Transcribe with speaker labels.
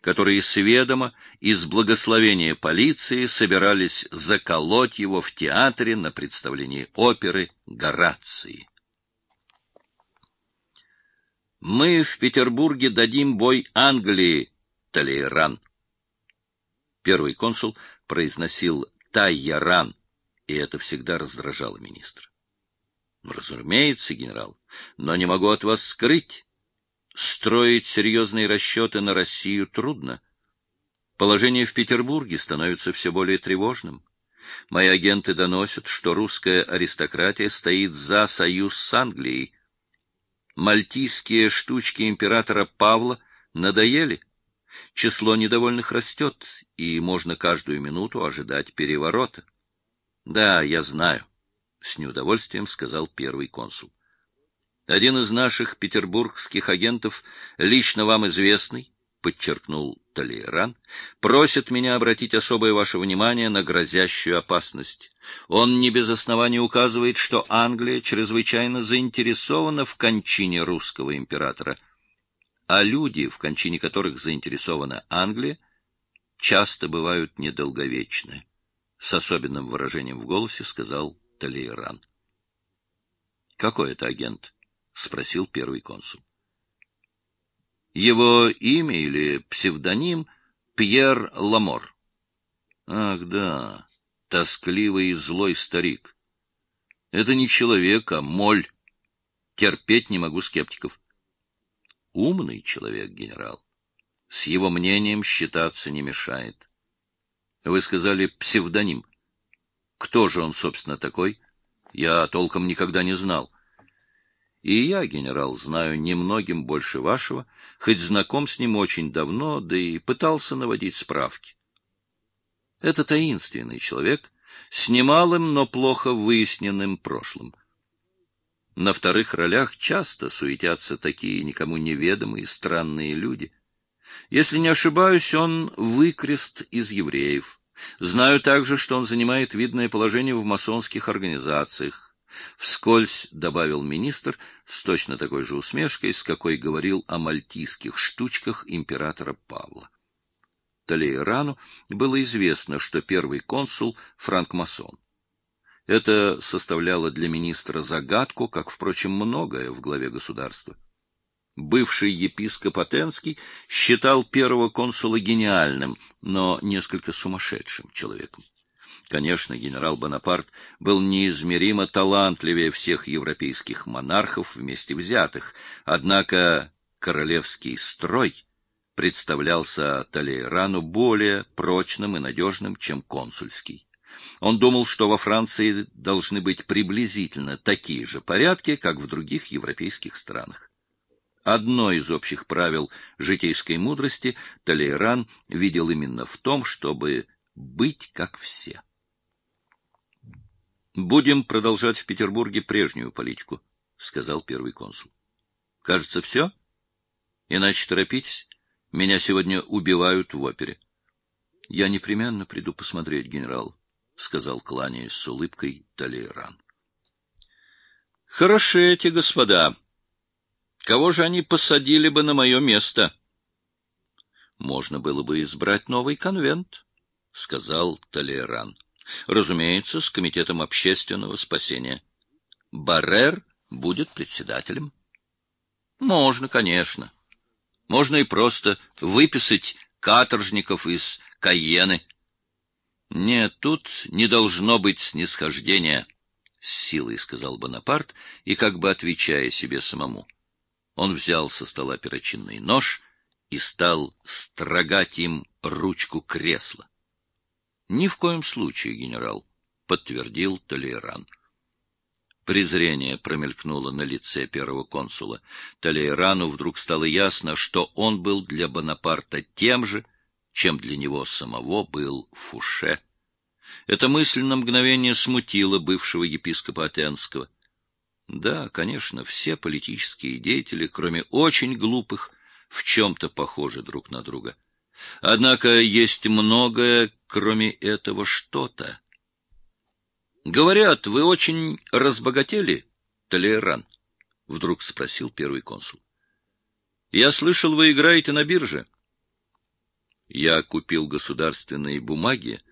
Speaker 1: которые сведомо из благословения полиции собирались заколоть его в театре на представлении оперы Горации. Мы в Петербурге дадим бой Англии, Талейран. Первый консул произносил Тайяран, и это всегда раздражало министра. Разумеется, генерал, но не могу от вас скрыть. Строить серьезные расчеты на Россию трудно. Положение в Петербурге становится все более тревожным. Мои агенты доносят, что русская аристократия стоит за союз с Англией, Мальтийские штучки императора Павла надоели. Число недовольных растет, и можно каждую минуту ожидать переворота. — Да, я знаю, — с неудовольствием сказал первый консул. Один из наших петербургских агентов, лично вам известный, подчеркнул Толейран, просит меня обратить особое ваше внимание на грозящую опасность. Он не без основания указывает, что Англия чрезвычайно заинтересована в кончине русского императора, а люди, в кончине которых заинтересована Англия, часто бывают недолговечны. С особенным выражением в голосе сказал Толейран. Какой это агент? Спросил первый консул. Его имя или псевдоним Пьер Ламор. Ах, да, тоскливый и злой старик. Это не человек, а моль. Терпеть не могу скептиков. Умный человек, генерал. С его мнением считаться не мешает. Вы сказали псевдоним. Кто же он, собственно, такой? Я толком никогда не знал. И я, генерал, знаю немногим больше вашего, хоть знаком с ним очень давно, да и пытался наводить справки. Это таинственный человек с немалым, но плохо выясненным прошлым. На вторых ролях часто суетятся такие никому неведомые странные люди. Если не ошибаюсь, он выкрест из евреев. Знаю также, что он занимает видное положение в масонских организациях, Вскользь добавил министр с точно такой же усмешкой, с какой говорил о мальтийских штучках императора Павла. Толейрану было известно, что первый консул — франкмасон. Это составляло для министра загадку, как, впрочем, многое в главе государства. Бывший епископ Атенский считал первого консула гениальным, но несколько сумасшедшим человеком. Конечно, генерал Бонапарт был неизмеримо талантливее всех европейских монархов вместе взятых, однако королевский строй представлялся Талейрану более прочным и надежным, чем консульский. Он думал, что во Франции должны быть приблизительно такие же порядки, как в других европейских странах. Одно из общих правил житейской мудрости Талейран видел именно в том, чтобы быть как все. Будем продолжать в Петербурге прежнюю политику, сказал первый консул. Кажется, все? Иначе торопитесь. Меня сегодня убивают в опере. Я непременно приду посмотреть, генерал, сказал, кланяясь с улыбкой Талейран. Хороши эти господа. Кого же они посадили бы на мое место? Можно было бы избрать новый конвент, сказал Талейран. Разумеется, с комитетом общественного спасения. Баррер будет председателем. Можно, конечно. Можно и просто выписать каторжников из Кайены. Нет, тут не должно быть снисхождения, с силой сказал Бонапарт и как бы отвечая себе самому. Он взял со стола перочинный нож и стал строгать им ручку кресла. Ни в коем случае, генерал, подтвердил Толейран. Презрение промелькнуло на лице первого консула. Толейрану вдруг стало ясно, что он был для Бонапарта тем же, чем для него самого был Фуше. Эта мысль на мгновение смутила бывшего епископа Атенского. Да, конечно, все политические деятели, кроме очень глупых, в чем-то похожи друг на друга. Однако есть многое, кроме этого что-то. Говорят, вы очень разбогатели, Толеран, вдруг спросил первый консул. Я слышал, вы играете на бирже. Я купил государственные бумаги